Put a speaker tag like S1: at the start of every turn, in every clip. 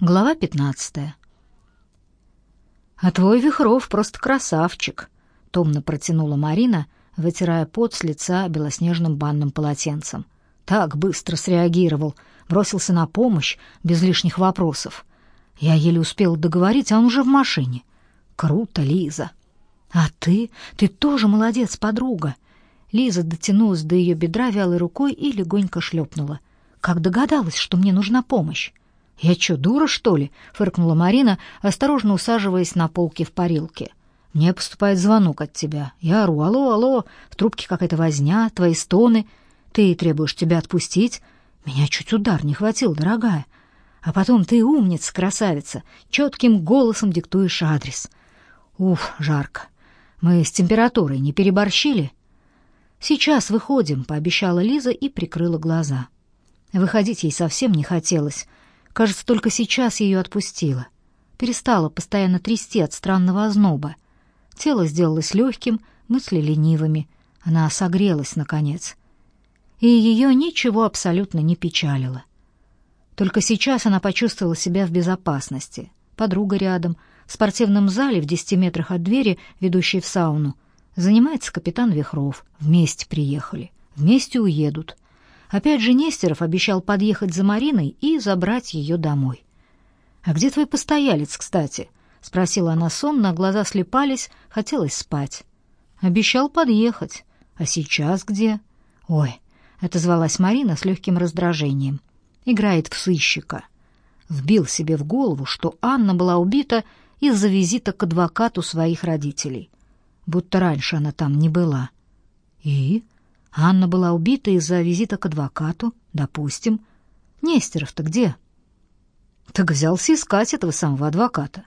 S1: Глава 15. А твой Вихров просто красавчик, томно протянула Марина, вытирая пот с лица белоснежным банным полотенцем. Так быстро среагировал, бросился на помощь без лишних вопросов. Я еле успел договорить, а он уже в машине. Круто, Лиза. А ты, ты тоже молодец, подруга. Лиза дотянулась до ее бедра вялой рукой и легонько шлепнула. Как догадалась, что мне нужна помощь? «Я что, дура, что ли?» — фыркнула Марина, осторожно усаживаясь на полке в парилке. «Мне поступает звонок от тебя. Я ору, алло, алло, в трубке какая-то возня, твои стоны. Ты требуешь тебя отпустить. Меня чуть удар не хватил, дорогая. А потом ты умница, красавица, четким голосом диктуешь адрес. Уф, жарко. Мы с температурой не переборщили?» «Сейчас выходим», — пообещала Лиза и прикрыла глаза. Выходить ей совсем не хотелось — Кажется, только сейчас ее отпустило. Перестала постоянно трясти от странного озноба. Тело сделалось легким, мысли ленивыми. Она согрелась, наконец. И ее ничего абсолютно не печалило. Только сейчас она почувствовала себя в безопасности. Подруга рядом, в спортивном зале в десяти метрах от двери, ведущей в сауну, занимается капитан Вихров. Вместе приехали, вместе уедут. Опять же Нестеров обещал подъехать за Мариной и забрать ее домой. «А где твой постоялец, кстати?» — спросила она сонно, глаза слепались, хотелось спать. «Обещал подъехать. А сейчас где?» «Ой», — отозвалась Марина с легким раздражением. «Играет в сыщика». Вбил себе в голову, что Анна была убита из-за визита к адвокату своих родителей. Будто раньше она там не была. «И?» Анна была убита из-за визита к адвокату, допустим. Нестеров-то где? Так взялся искать этого самого адвоката.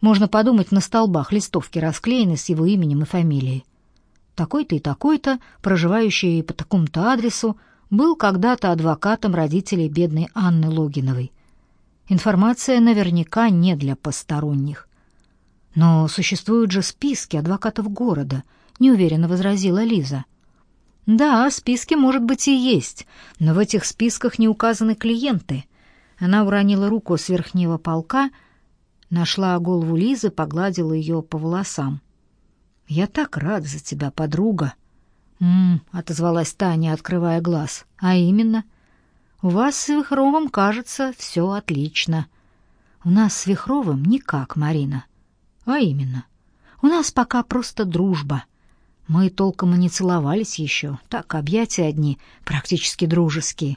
S1: Можно подумать, на столбах листовки расклеены с его именем и фамилией. Такой-то и такой-то, проживающий по такому-то адресу, был когда-то адвокатом родителей бедной Анны Логиновой. Информация наверняка не для посторонних. Но существуют же списки адвокатов города, неуверенно возразила Лиза. Да, списки, может быть, и есть, но в этих списках не указаны клиенты. Она уронила руку с верхнего полка, нашла голову Лизы, погладила ее по волосам. Я так рад за тебя, подруга. М, отозвалась Таня, открывая глаз. А именно, у вас с Вихровым, кажется, все отлично. У нас с Вихровым никак, Марина. А именно, у нас пока просто дружба. Мы толком и не целовались еще, так объятия одни, практически дружеские.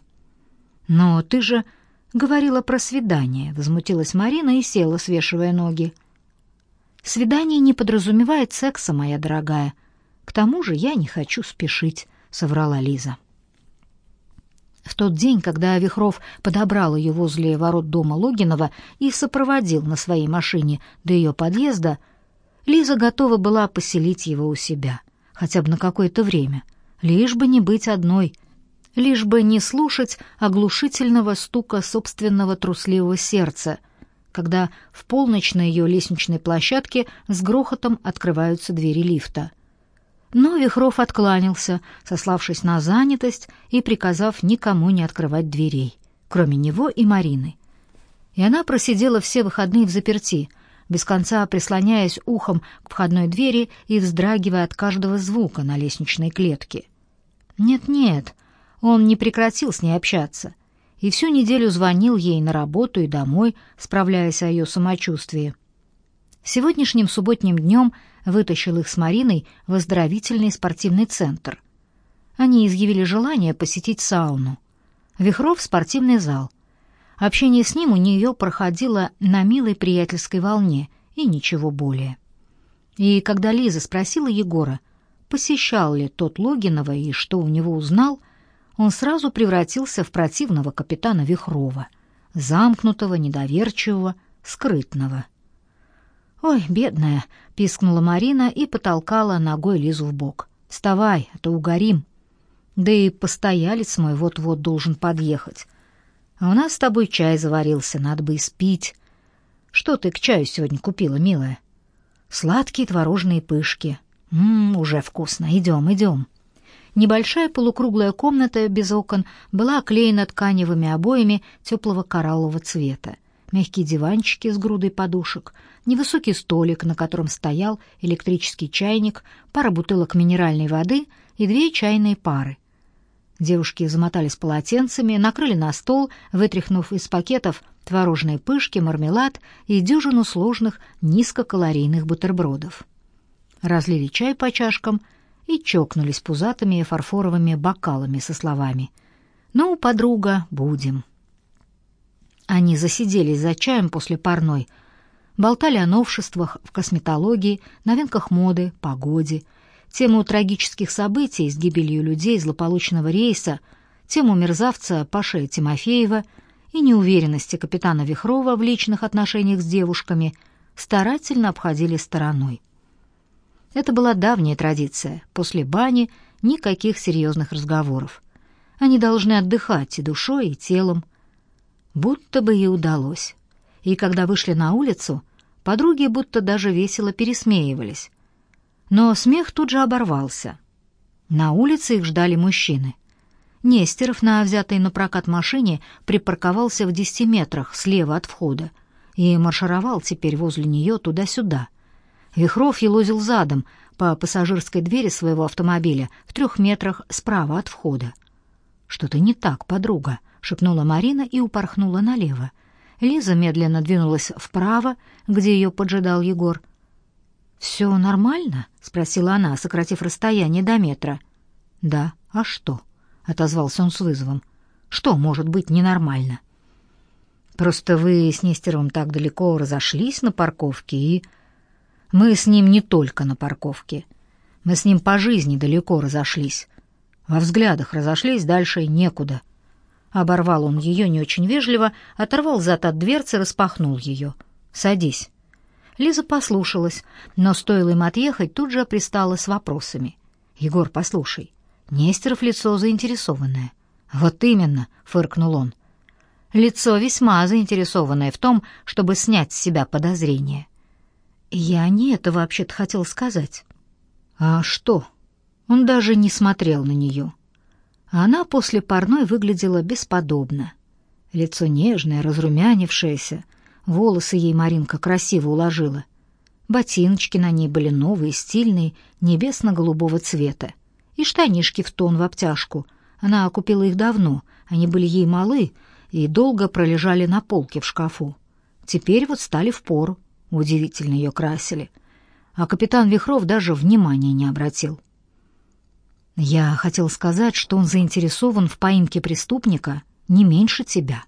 S1: Но ты же говорила про свидание, возмутилась Марина и села, свешивая ноги. Свидание не подразумевает секса, моя дорогая. К тому же я не хочу спешить, соврала Лиза. В тот день, когда Вихров подобрал ее возле ворот дома Логинова и сопроводил на своей машине до ее подъезда, Лиза готова была поселить его у себя хотя бы на какое-то время, лишь бы не быть одной, лишь бы не слушать оглушительного стука собственного трусливого сердца, когда в полночь на ее лестничной площадке с грохотом открываются двери лифта. Но Вихров откланялся, сославшись на занятость и приказав никому не открывать дверей, кроме него и Марины. И она просидела все выходные в заперти — без конца прислоняясь ухом к входной двери и вздрагивая от каждого звука на лестничной клетке. Нет-нет, он не прекратил с ней общаться и всю неделю звонил ей на работу и домой, справляясь о ее самочувствии. Сегодняшним субботним днем вытащил их с Мариной в оздоровительный спортивный центр. Они изъявили желание посетить сауну. Вихров — спортивный зал. Общение с ним у нее проходило на милой приятельской волне и ничего более. И когда Лиза спросила Егора, посещал ли тот Логинова и что у него узнал, он сразу превратился в противного капитана Вихрова, замкнутого, недоверчивого, скрытного. «Ой, бедная!» — пискнула Марина и потолкала ногой Лизу в бок. «Вставай, а то угорим. Да и постоялец мой вот-вот должен подъехать. А у нас с тобой чай заварился, надо бы испить. Что ты к чаю сегодня купила, милая? Сладкие творожные пышки. Мм, уже вкусно. Идем, идем. Небольшая полукруглая комната без окон была оклеена тканевыми обоями теплого кораллового цвета. мягкие диванчики с грудой подушек, невысокий столик, на котором стоял электрический чайник, пара бутылок минеральной воды и две чайные пары. Девушки замотались полотенцами, накрыли на стол, вытряхнув из пакетов творожные пышки, мармелад и дюжину сложных низкокалорийных бутербродов. Разлили чай по чашкам и чокнулись пузатыми фарфоровыми бокалами со словами «Ну, подруга, будем». Они засиделись за чаем после парной, болтали о новшествах в косметологии, новинках моды, погоде, тему трагических событий с гибелью людей злополучного рейса, тему мерзавца Паши Тимофеева и неуверенности капитана Вихрова в личных отношениях с девушками старательно обходили стороной. Это была давняя традиция. После бани никаких серьезных разговоров. Они должны отдыхать и душой, и телом, Будто бы ей удалось. И когда вышли на улицу, подруги будто даже весело пересмеивались. Но смех тут же оборвался. На улице их ждали мужчины. Нестеров на взятой на прокат машине припарковался в десяти метрах слева от входа и маршировал теперь возле нее туда-сюда. Вихров елозил задом по пассажирской двери своего автомобиля в трех метрах справа от входа. «Что-то не так, подруга», шепнула Марина и упорхнула налево. Лиза медленно двинулась вправо, где ее поджидал Егор. «Все нормально?» — спросила она, сократив расстояние до метра. «Да, а что?» — отозвался он с вызовом. «Что может быть ненормально?» «Просто вы с Нестеровым так далеко разошлись на парковке, и...» «Мы с ним не только на парковке. Мы с ним по жизни далеко разошлись. Во взглядах разошлись, дальше некуда». Оборвал он ее не очень вежливо, оторвал зад от дверцы, распахнул ее. «Садись». Лиза послушалась, но стоило им отъехать, тут же пристала с вопросами. «Егор, послушай, Нестеров лицо заинтересованное». «Вот именно», — фыркнул он. «Лицо весьма заинтересованное в том, чтобы снять с себя подозрения». «Я не это вообще-то хотел сказать». «А что?» Он даже не смотрел на нее. Она после парной выглядела бесподобно. Лицо нежное, разрумянившееся, волосы ей Маринка красиво уложила. Ботиночки на ней были новые, стильные, небесно-голубого цвета. И штанишки в тон в обтяжку. Она купила их давно, они были ей малы и долго пролежали на полке в шкафу. Теперь вот стали в пору, удивительно ее красили. А капитан Вихров даже внимания не обратил. Я хотел сказать, что он заинтересован в поимке преступника не меньше тебя.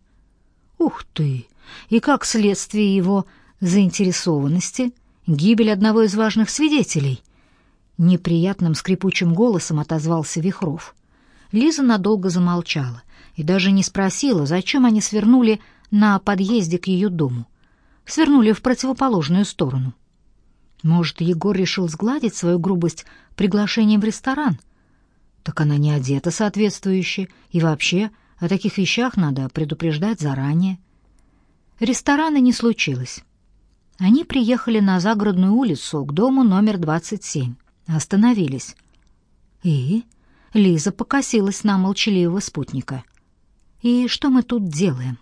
S1: Ух ты! И как следствие его заинтересованности гибель одного из важных свидетелей? Неприятным скрипучим голосом отозвался Вихров. Лиза надолго замолчала и даже не спросила, зачем они свернули на подъезде к ее дому. Свернули в противоположную сторону. Может, Егор решил сгладить свою грубость приглашением в ресторан — так она не одета соответствующе, и вообще о таких вещах надо предупреждать заранее. Ресторана не случилось. Они приехали на загородную улицу к дому номер 27. Остановились. И Лиза покосилась на молчаливого спутника. «И что мы тут делаем?»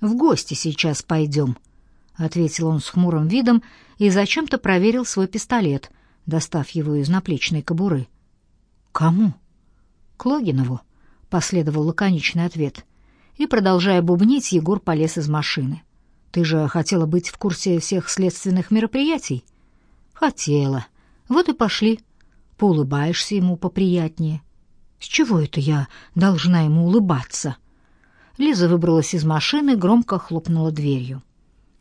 S1: «В гости сейчас пойдем», — ответил он с хмурым видом и зачем-то проверил свой пистолет, достав его из наплечной кобуры. Кому? К Логинову, последовал лаконичный ответ. И продолжая бубнить, Егор полез из машины. Ты же хотела быть в курсе всех следственных мероприятий? Хотела. Вот и пошли. Поулыбаешься ему поприятнее. С чего это я должна ему улыбаться? Лиза выбралась из машины, громко хлопнула дверью.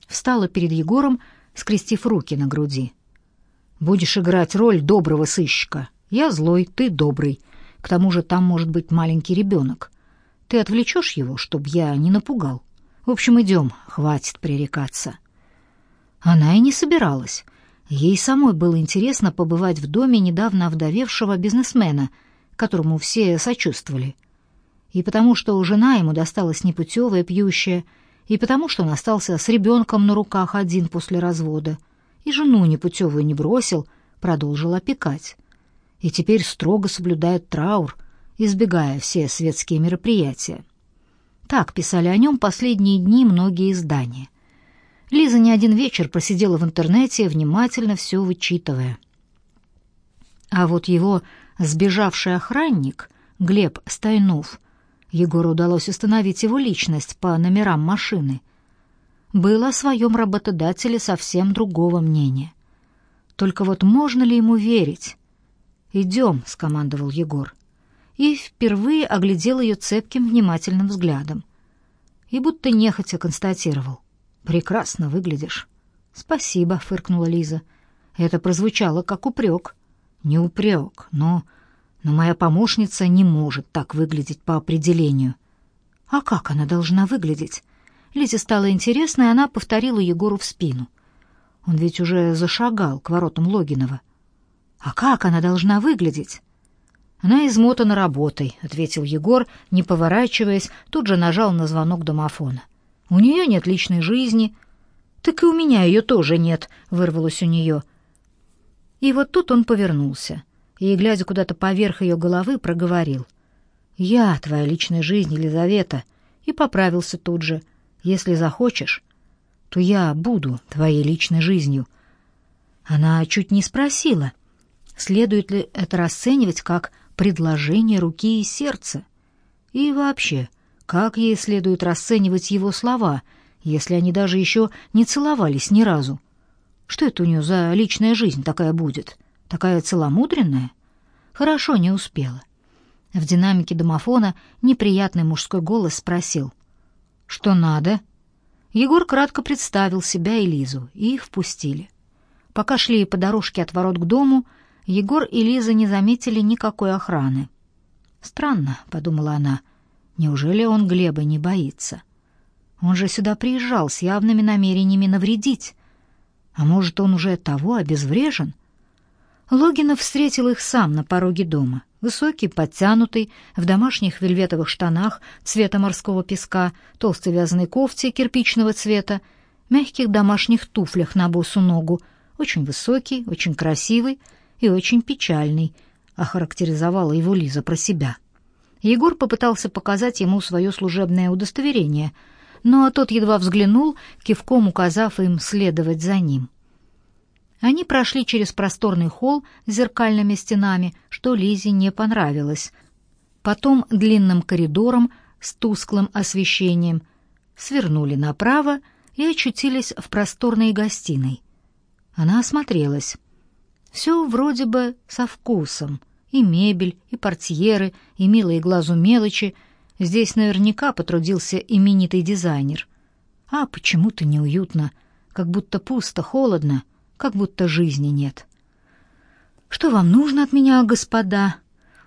S1: Встала перед Егором, скрестив руки на груди. Будешь играть роль доброго сыщика. Я злой, ты добрый. К тому же там может быть маленький ребенок. Ты отвлечешь его, чтобы я не напугал. В общем, идем, хватит пререкаться». Она и не собиралась. Ей самой было интересно побывать в доме недавно овдовевшего бизнесмена, которому все сочувствовали. И потому что жена ему досталась непутевая, пьющая, и потому что он остался с ребенком на руках один после развода, и жену непутевую не бросил, продолжил опекать и теперь строго соблюдает траур, избегая все светские мероприятия. Так писали о нем последние дни многие издания. Лиза не один вечер просидела в интернете, внимательно все вычитывая. А вот его сбежавший охранник, Глеб Стайнов, Егору удалось установить его личность по номерам машины, был о своем работодателе совсем другого мнения. Только вот можно ли ему верить? «Идем», — скомандовал Егор. И впервые оглядел ее цепким, внимательным взглядом. И будто нехотя констатировал. «Прекрасно выглядишь». «Спасибо», — фыркнула Лиза. Это прозвучало как упрек. «Не упрек, но... Но моя помощница не может так выглядеть по определению». «А как она должна выглядеть?» Лизе стало интересно, и она повторила Егору в спину. Он ведь уже зашагал к воротам Логинова. А как она должна выглядеть? Она измотана работой, ответил Егор, не поворачиваясь, тут же нажал на звонок домофона. У нее нет личной жизни. Так и у меня ее тоже нет, вырвалось у нее. И вот тут он повернулся и, глядя куда-то поверх ее головы, проговорил: "Я твоя личная жизнь, Елизавета", и поправился тут же: "Если захочешь, то я буду твоей личной жизнью". Она чуть не спросила: Следует ли это расценивать как предложение руки и сердца? И вообще, как ей следует расценивать его слова, если они даже еще не целовались ни разу? Что это у нее за личная жизнь такая будет? Такая целомудренная? Хорошо, не успела. В динамике домофона неприятный мужской голос спросил. «Что надо?» Егор кратко представил себя и Лизу, и их впустили. Пока шли по дорожке от ворот к дому, Егор и Лиза не заметили никакой охраны. «Странно», — подумала она, — «неужели он Глеба не боится? Он же сюда приезжал с явными намерениями навредить. А может, он уже того обезврежен?» Логинов встретил их сам на пороге дома. Высокий, подтянутый, в домашних вельветовых штанах цвета морского песка, толстой вязаной кофте кирпичного цвета, мягких домашних туфлях на босу ногу, очень высокий, очень красивый, и очень печальный, охарактеризовала его Лиза про себя. Егор попытался показать ему свое служебное удостоверение, но тот едва взглянул, кивком указав им следовать за ним. Они прошли через просторный холл с зеркальными стенами, что Лизе не понравилось. Потом длинным коридором с тусклым освещением свернули направо и очутились в просторной гостиной. Она осмотрелась. Все вроде бы со вкусом. И мебель, и портьеры, и милые глазу мелочи. Здесь наверняка потрудился именитый дизайнер. А почему-то неуютно, как будто пусто, холодно, как будто жизни нет. «Что вам нужно от меня, господа?»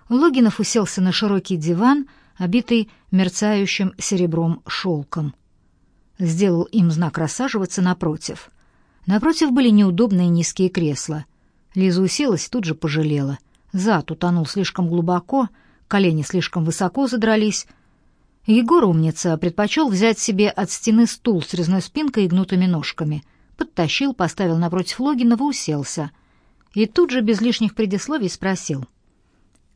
S1: Логинов уселся на широкий диван, обитый мерцающим серебром шелком. Сделал им знак рассаживаться напротив. Напротив были неудобные низкие кресла — Лиза уселась и тут же пожалела. Зад утонул слишком глубоко, колени слишком высоко задрались. Егор, умница, предпочел взять себе от стены стул с резной спинкой и гнутыми ножками. Подтащил, поставил напротив Логинова, уселся. И тут же без лишних предисловий спросил.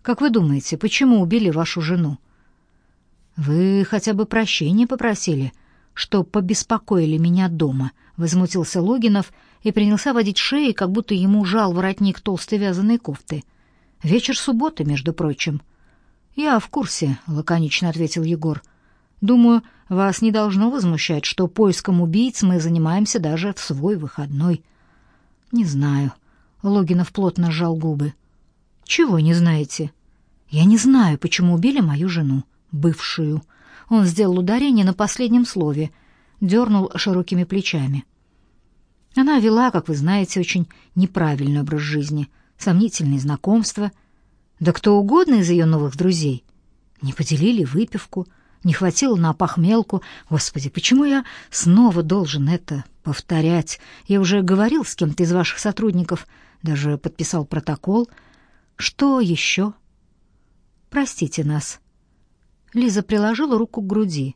S1: «Как вы думаете, почему убили вашу жену?» «Вы хотя бы прощения попросили, что побеспокоили меня дома», — возмутился Логинов и принялся водить шеей, как будто ему жал воротник толстой вязаной кофты. «Вечер субботы, между прочим». «Я в курсе», — лаконично ответил Егор. «Думаю, вас не должно возмущать, что поиском убийц мы занимаемся даже в свой выходной». «Не знаю». Логинов плотно сжал губы. «Чего не знаете?» «Я не знаю, почему убили мою жену, бывшую». Он сделал ударение на последнем слове, дернул широкими плечами. Она вела, как вы знаете, очень неправильный образ жизни, сомнительные знакомства. Да кто угодно из ее новых друзей. Не поделили выпивку, не хватило на похмелку. Господи, почему я снова должен это повторять? Я уже говорил с кем-то из ваших сотрудников, даже подписал протокол. Что еще? Простите нас. Лиза приложила руку к груди.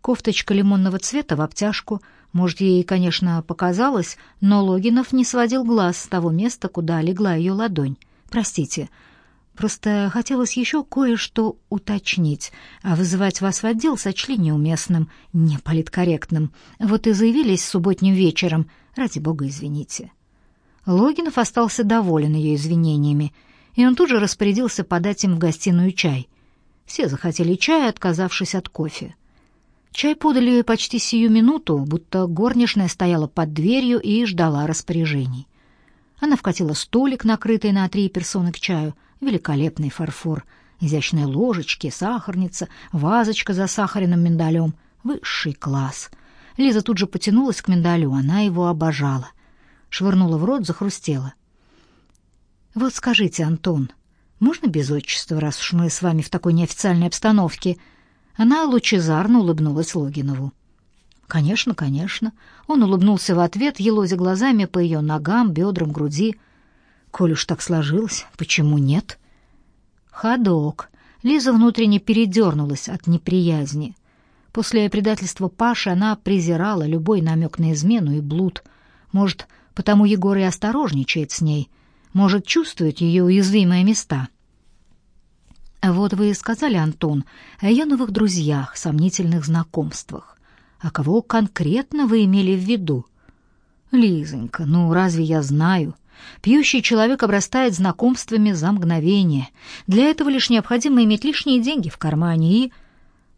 S1: Кофточка лимонного цвета в обтяжку — может, ей, конечно, показалось, но Логинов не сводил глаз с того места, куда легла ее ладонь. «Простите, Просто хотелось еще кое-что уточнить, а вызывать вас в отдел сочли неуместным, неполиткорректным. Вот и заявились субботним вечером. Ради бога, извините». Логинов остался доволен ее извинениями, и он тут же распорядился подать им в гостиную чай. Все захотели чая, отказавшись от кофе. Чай подали почти сию минуту, будто горничная стояла под дверью и ждала распоряжений. Она вкатила столик, накрытый на три персоны к чаю, великолепный фарфор, изящные ложечки, сахарница, вазочка за сахарным миндалем. Высший класс. Лиза тут же потянулась к миндалю, она его обожала. Швырнула в рот, захрустела. «Вот скажите, Антон, можно без отчества, раз уж мы с вами в такой неофициальной обстановке?» Она лучезарно улыбнулась Логинову. «Конечно, конечно». Он улыбнулся в ответ, елозя глазами по ее ногам, бедрам, груди. «Коль уж так сложилось, почему нет?» «Ходок». Лиза внутренне передернулась от неприязни. После предательства Паши она презирала любой намек на измену и блуд. Может, потому Егор и осторожничает с ней, может, чувствует ее уязвимые места. Вот вы сказали, Антон, о ее новых друзьях, сомнительных знакомствах. А кого конкретно вы имели в виду? Лизонька, ну разве я знаю? Пьющий человек обрастает знакомствами за мгновение. Для этого лишь необходимо иметь лишние деньги в кармане и...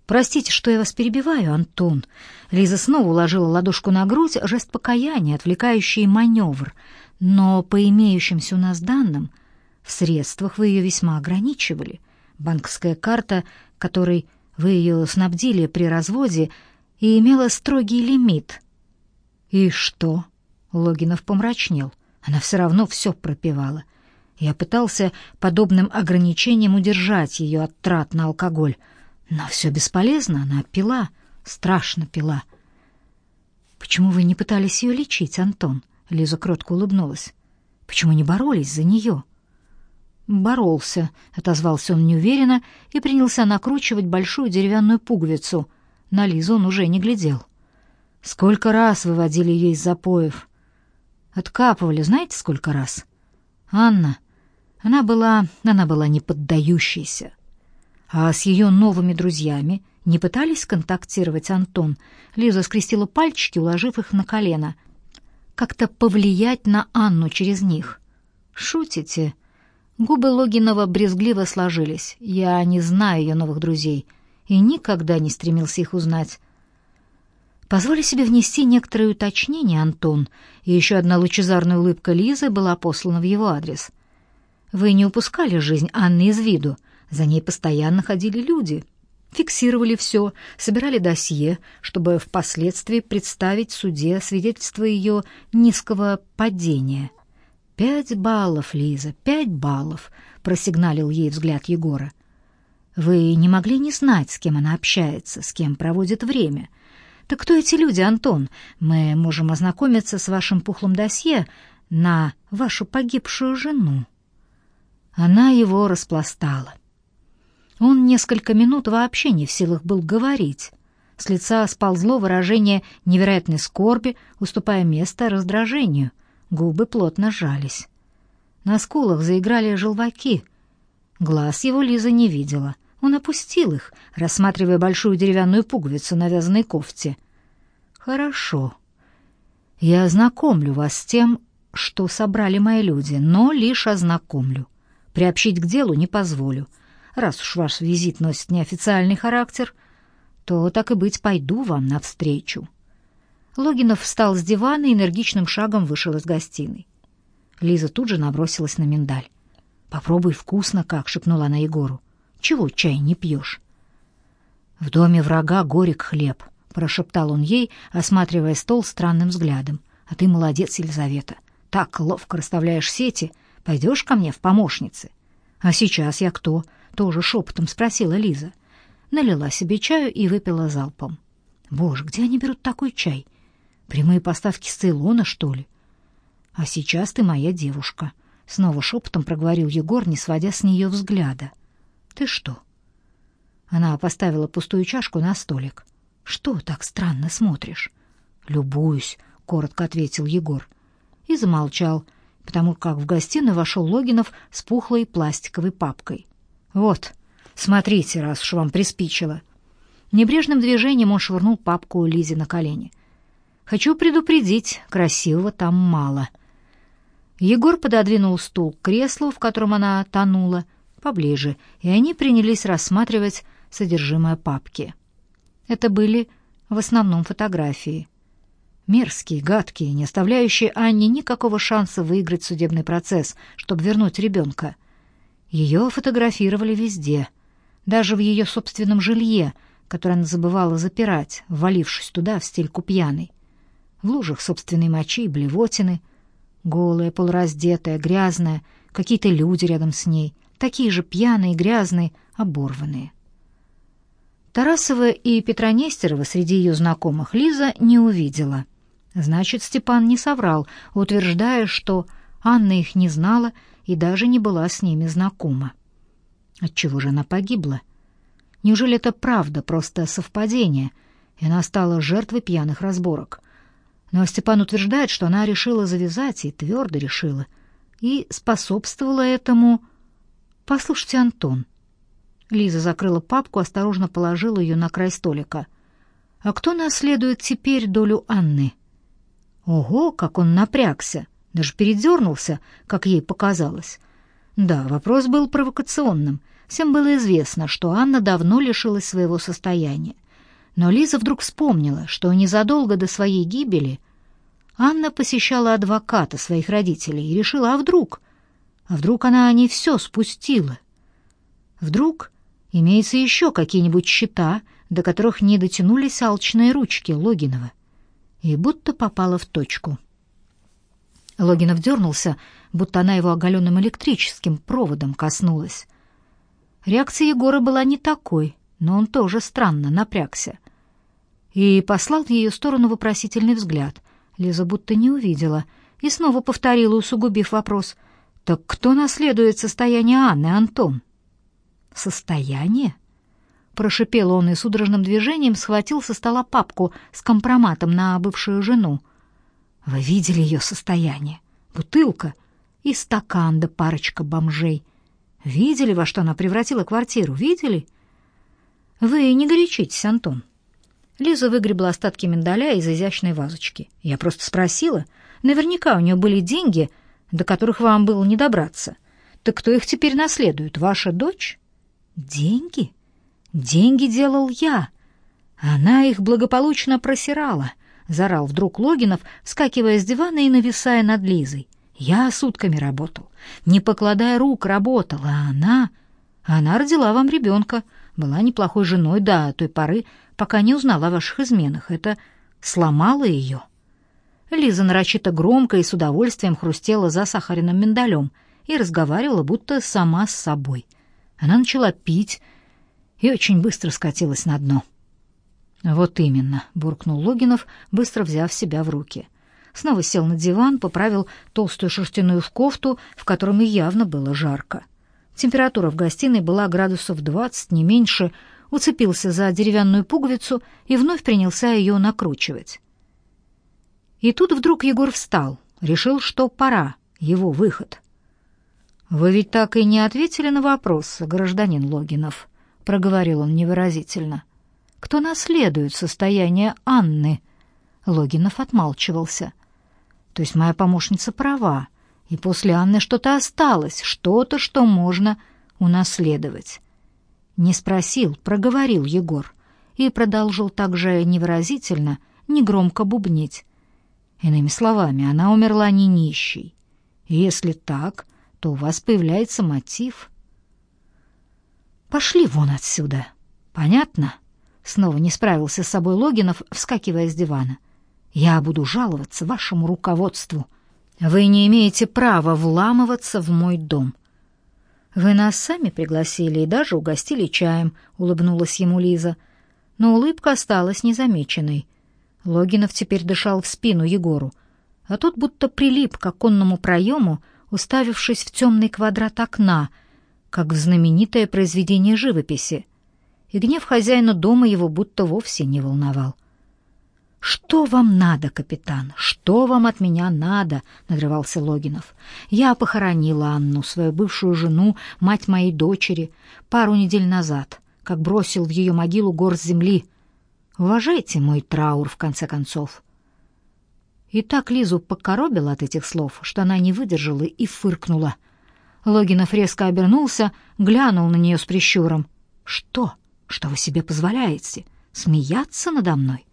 S1: Простите, что я вас перебиваю, Антон. Лиза снова уложила ладошку на грудь, жест покаяния, отвлекающий маневр. Но по имеющимся у нас данным, в средствах вы ее весьма ограничивали — Банковская карта, которой вы ее снабдили при разводе, и имела строгий лимит. И что? Логинов помрачнел. Она все равно все пропивала. Я пытался подобным ограничением удержать ее от трат на алкоголь, но все бесполезно, она пила, страшно пила. Почему вы не пытались ее лечить, Антон? Лиза кротко улыбнулась. Почему не боролись за нее? «Боролся», — отозвался он неуверенно и принялся накручивать большую деревянную пуговицу. На Лизу он уже не глядел. «Сколько раз выводили ее из запоев?» «Откапывали, знаете, сколько раз?» «Анна, она была... она была неподдающейся. А с ее новыми друзьями не пытались контактировать Антон?» Лиза скрестила пальчики, уложив их на колено. «Как-то повлиять на Анну через них». «Шутите?» Губы Логинова брезгливо сложились. Я не знаю ее новых друзей и никогда не стремился их узнать. Позволю себе внести некоторые уточнения, Антон, и еще одна лучезарная улыбка Лизы была послана в его адрес. Вы не упускали жизнь Анны из виду. За ней постоянно ходили люди, фиксировали все, собирали досье, чтобы впоследствии представить суде свидетельство ее низкого падения — «Пять баллов, Лиза, пять баллов», — просигналил ей взгляд Егора. «Вы не могли не знать, с кем она общается, с кем проводит время. Так кто эти люди, Антон? Мы можем ознакомиться с вашим пухлым досье на вашу погибшую жену». Она его распластала. Он несколько минут вообще не в силах был говорить. С лица сползло выражение невероятной скорби, уступая место раздражению — Губы плотно сжались. На скулах заиграли желваки. Глаз его Лиза не видела. Он опустил их, рассматривая большую деревянную пуговицу на вязаной кофте. «Хорошо. Я ознакомлю вас с тем, что собрали мои люди, но лишь ознакомлю. Приобщить к делу не позволю. Раз уж ваш визит носит неофициальный характер, то, так и быть, пойду вам навстречу». Логинов встал с дивана и энергичным шагом вышел из гостиной. Лиза тут же набросилась на миндаль. «Попробуй вкусно как», — шепнула она Егору. «Чего чай не пьешь?» «В доме врага горек хлеб», — прошептал он ей, осматривая стол странным взглядом. «А ты молодец, Елизавета. Так ловко расставляешь сети. Пойдешь ко мне в помощницы?» «А сейчас я кто?» — тоже шепотом спросила Лиза. Налила себе чаю и выпила залпом. «Боже, где они берут такой чай? Прямые поставки с Цейлона, что ли? А сейчас ты моя девушка, снова шепотом проговорил Егор, не сводя с нее взгляда. Ты что? Она поставила пустую чашку на столик. Что так странно смотришь? Любуюсь, коротко ответил Егор и замолчал, потому как в гостиную вошел Логинов с пухлой пластиковой папкой. «Вот, смотрите, раз уж вам приспичило». Небрежным движением он швырнул папку Лизе на колени. «Хочу предупредить, красивого там мало». Егор пододвинул стул к креслу, в котором она тонула, поближе, и они принялись рассматривать содержимое папки. Это были в основном фотографии. Мерзкие, гадкие, не оставляющие Анне никакого шанса выиграть судебный процесс, чтобы вернуть ребенка. Ее фотографировали везде, даже в ее собственном жилье, которое она забывала запирать, ввалившись туда в стельку пьяной. В лужах собственной мочи и блевотины, голая, полураздетая, грязная, какие-то люди рядом с ней, такие же пьяные, грязные, оборванные. Тарасова и Петра Нестерова среди ее знакомых Лиза не увидела — Значит, Степан не соврал, утверждая, что Анна их не знала и даже не была с ними знакома. Отчего же она погибла? Неужели это правда, просто совпадение, и она стала жертвой пьяных разборок? Но Степан утверждает, что она решила завязать, и твердо решила, и способствовала этому... Послушайте, Антон. Лиза закрыла папку, осторожно положила ее на край столика. А кто наследует теперь долю Анны? — Ого, как он напрягся, даже передернулся, как ей показалось. Да, вопрос был провокационным. Всем было известно, что Анна давно лишилась своего состояния. Но Лиза вдруг вспомнила, что незадолго до своей гибели Анна посещала адвоката своих родителей и решила, а вдруг? А вдруг она не все спустила? Вдруг имеются еще какие-нибудь счета, до которых не дотянулись алчные ручки Логинова? и будто попала в точку. Логинов дернулся, будто она его оголенным электрическим проводом коснулась. Реакция Егора была не такой, но он тоже странно напрягся. И послал в ее сторону вопросительный взгляд. Лиза будто не увидела и снова повторила, усугубив вопрос. «Так кто наследует состояние Анны, Антон?» «Состояние?» Прошипел он и судорожным движением схватил со стола папку с компроматом на бывшую жену. Вы видели ее состояние? Бутылка и стакан да парочка бомжей. Видели, во что она превратила квартиру? Видели? Вы не горячитесь, Антон. Лиза выгребла остатки миндаля из изящной вазочки. Я просто спросила. Наверняка у нее были деньги, до которых вам было не добраться. Так кто их теперь наследует? Ваша дочь? Деньги? Деньги делал я. Она их благополучно просирала, зарал вдруг Логинов, вскакивая с дивана и нависая над Лизой. Я сутками работал, не покладая рук, работал, а она... Она родила вам ребенка, была неплохой женой до той поры, пока не узнала о ваших изменах. Это сломало ее. Лиза нарочито громко и с удовольствием хрустела за сахарным миндалем и разговаривала будто сама с собой. Она начала пить, и очень быстро скатилась на дно. «Вот именно», — буркнул Логинов, быстро взяв себя в руки. Снова сел на диван, поправил толстую шерстяную кофту, в котором и явно было жарко. Температура в гостиной была градусов двадцать, не меньше, уцепился за деревянную пуговицу и вновь принялся ее накручивать. И тут вдруг Егор встал, решил, что пора, его выход. «Вы ведь так и не ответили на вопрос, гражданин Логинов», — проговорил он невыразительно. «Кто наследует состояние Анны?» Логинов отмалчивался. «То есть моя помощница права, и после Анны что-то осталось, что-то, что можно унаследовать». Не спросил, проговорил Егор и продолжил также невыразительно, негромко бубнить. Иными словами, она умерла не нищей. Если так, то у вас появляется мотив — Пошли вон отсюда. Понятно? Снова не справился с собой Логинов, вскакивая с дивана. Я буду жаловаться вашему руководству. Вы не имеете права вламываться в мой дом. Вы нас сами пригласили и даже угостили чаем, улыбнулась ему Лиза. Но улыбка осталась незамеченной. Логинов теперь дышал в спину Егору, а тот будто прилип к оконному проему, уставившись в темный квадрат окна — как в знаменитое произведение живописи, и гнев хозяина дома его будто вовсе не волновал. «Что вам надо, капитан? Что вам от меня надо?» — надрывался Логинов. «Я похоронила Анну, свою бывшую жену, мать моей дочери, пару недель назад, как бросил в ее могилу горсть земли. Уважайте мой траур, в конце концов». И так Лизу покоробило от этих слов, что она не выдержала и фыркнула. Логинов резко обернулся, глянул на нее с прищуром. «Что? Что вы себе позволяете? Смеяться надо мной?»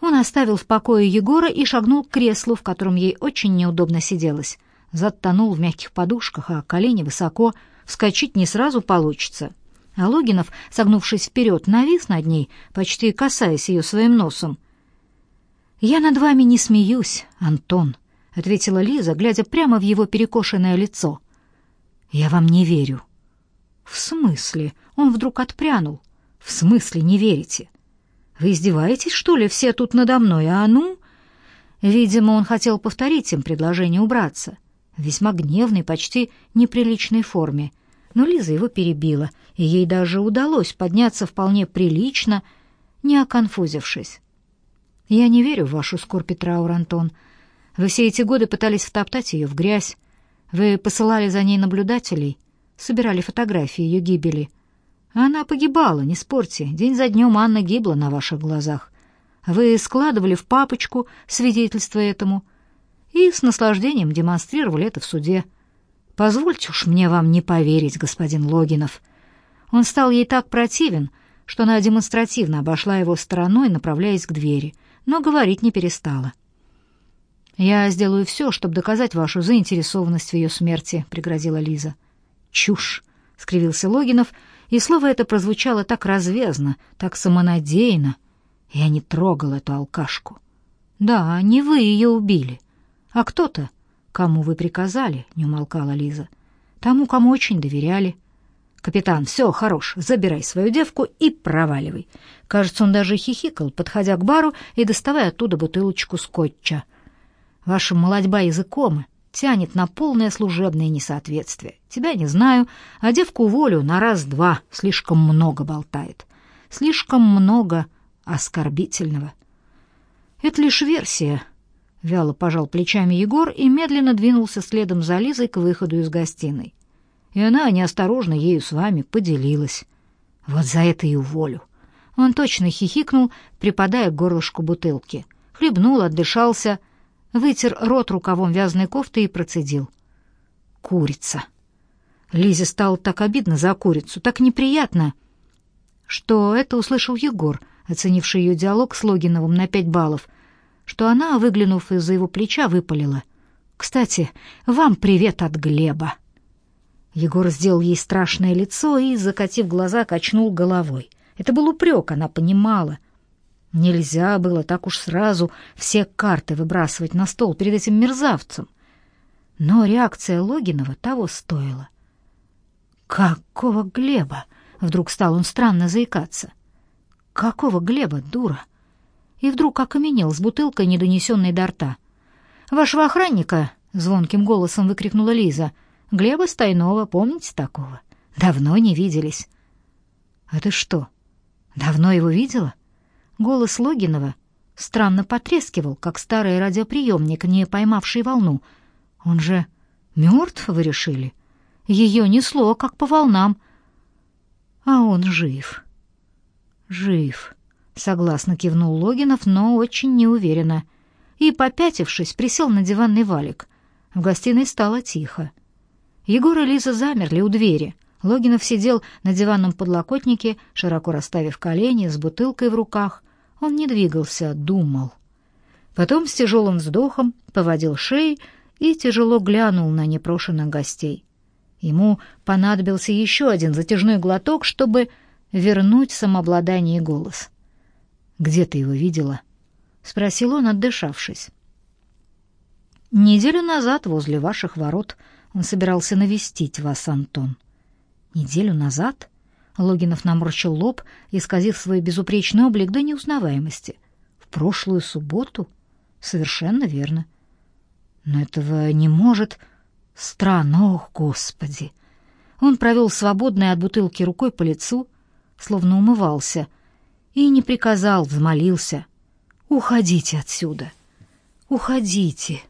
S1: Он оставил в покое Егора и шагнул к креслу, в котором ей очень неудобно сиделось. Зад тонул в мягких подушках, а колени высоко, вскочить не сразу получится. А Логинов, согнувшись вперед, навис над ней, почти касаясь ее своим носом. «Я над вами не смеюсь, Антон», — ответила Лиза, глядя прямо в его перекошенное лицо. «Я вам не верю». «В смысле?» — он вдруг отпрянул. «В смысле не верите?» Вы издеваетесь, что ли, все тут надо мной, а ну?» Видимо, он хотел повторить им предложение убраться. Весьма гневной, почти неприличной форме. Но Лиза его перебила, и ей даже удалось подняться вполне прилично, не оконфузившись. «Я не верю в вашу скорбь, Траур, Антон. Вы все эти годы пытались втоптать ее в грязь. Вы посылали за ней наблюдателей, собирали фотографии ее гибели». Она погибала, не спорьте. День за днем Анна гибла на ваших глазах. Вы складывали в папочку свидетельство этому и с наслаждением демонстрировали это в суде. Позвольте уж мне вам не поверить, господин Логинов. Он стал ей так противен, что она демонстративно обошла его стороной, направляясь к двери, но говорить не перестала. «Я сделаю все, чтобы доказать вашу заинтересованность в ее смерти», — пригрозила Лиза. «Чушь!» — скривился Логинов — и слово это прозвучало так развязно, так самонадеянно. Я не трогал эту алкашку. Да, не вы ее убили, а кто-то, кому вы приказали, не умолкала Лиза. Тому, кому очень доверяли. Капитан, все, хорош, забирай свою девку и проваливай. Кажется, он даже хихикал, подходя к бару и доставая оттуда бутылочку скотча. Ваша молодьба языком, тянет на полное служебное несоответствие. Тебя не знаю, а девку уволю на раз-два, слишком много болтает. Слишком много оскорбительного. Это лишь версия. Вяло пожал плечами Егор и медленно двинулся следом за Лизой к выходу из гостиной. И она неосторожно ею с вами поделилась. Вот за это и уволю. Он точно хихикнул, припадая к горлышку бутылки. Хлебнул, отдышался — вытер рот рукавом вязаной кофты и процедил. «Курица!» Лизе стало так обидно за курицу, так неприятно, что это услышал Егор, оценивший ее диалог с Логиновым на пять баллов, что она, выглянув из-за его плеча, выпалила. «Кстати, вам привет от Глеба!» Егор сделал ей страшное лицо и, закатив глаза, качнул головой. Это был упрек, она понимала — Нельзя было так уж сразу все карты выбрасывать на стол перед этим мерзавцем. Но реакция Логинова того стоила. «Какого Глеба?» — вдруг стал он странно заикаться. «Какого Глеба, дура?» И вдруг окаменел с бутылкой, недонесенной до рта. «Вашего охранника!» — звонким голосом выкрикнула Лиза. «Глеба Стайнова, помните такого? Давно не виделись». «А ты что, давно его видела?» Голос Логинова странно потрескивал, как старый радиоприемник, не поймавший волну. Он же мертв, вы решили? Ее несло, как по волнам. А он жив. Жив, согласно кивнул Логинов, но очень неуверенно. И, попятившись, присел на диванный валик. В гостиной стало тихо. Егор и Лиза замерли у двери. Логинов сидел на диванном подлокотнике, широко расставив колени, с бутылкой в руках — он не двигался, думал. Потом с тяжелым вздохом поводил шеей и тяжело глянул на непрошенных гостей. Ему понадобился еще один затяжной глоток, чтобы вернуть самообладание и голос. «Где ты его видела?» — спросил он, отдышавшись. «Неделю назад возле ваших ворот он собирался навестить вас, Антон». «Неделю назад?» Логинов наморщил лоб, исказив свой безупречный облик до неузнаваемости. В прошлую субботу? Совершенно верно. Но этого не может... Странно, ох, господи! Он провел свободной от бутылки рукой по лицу, словно умывался, и не приказал, взмолился. Уходите отсюда. Уходите.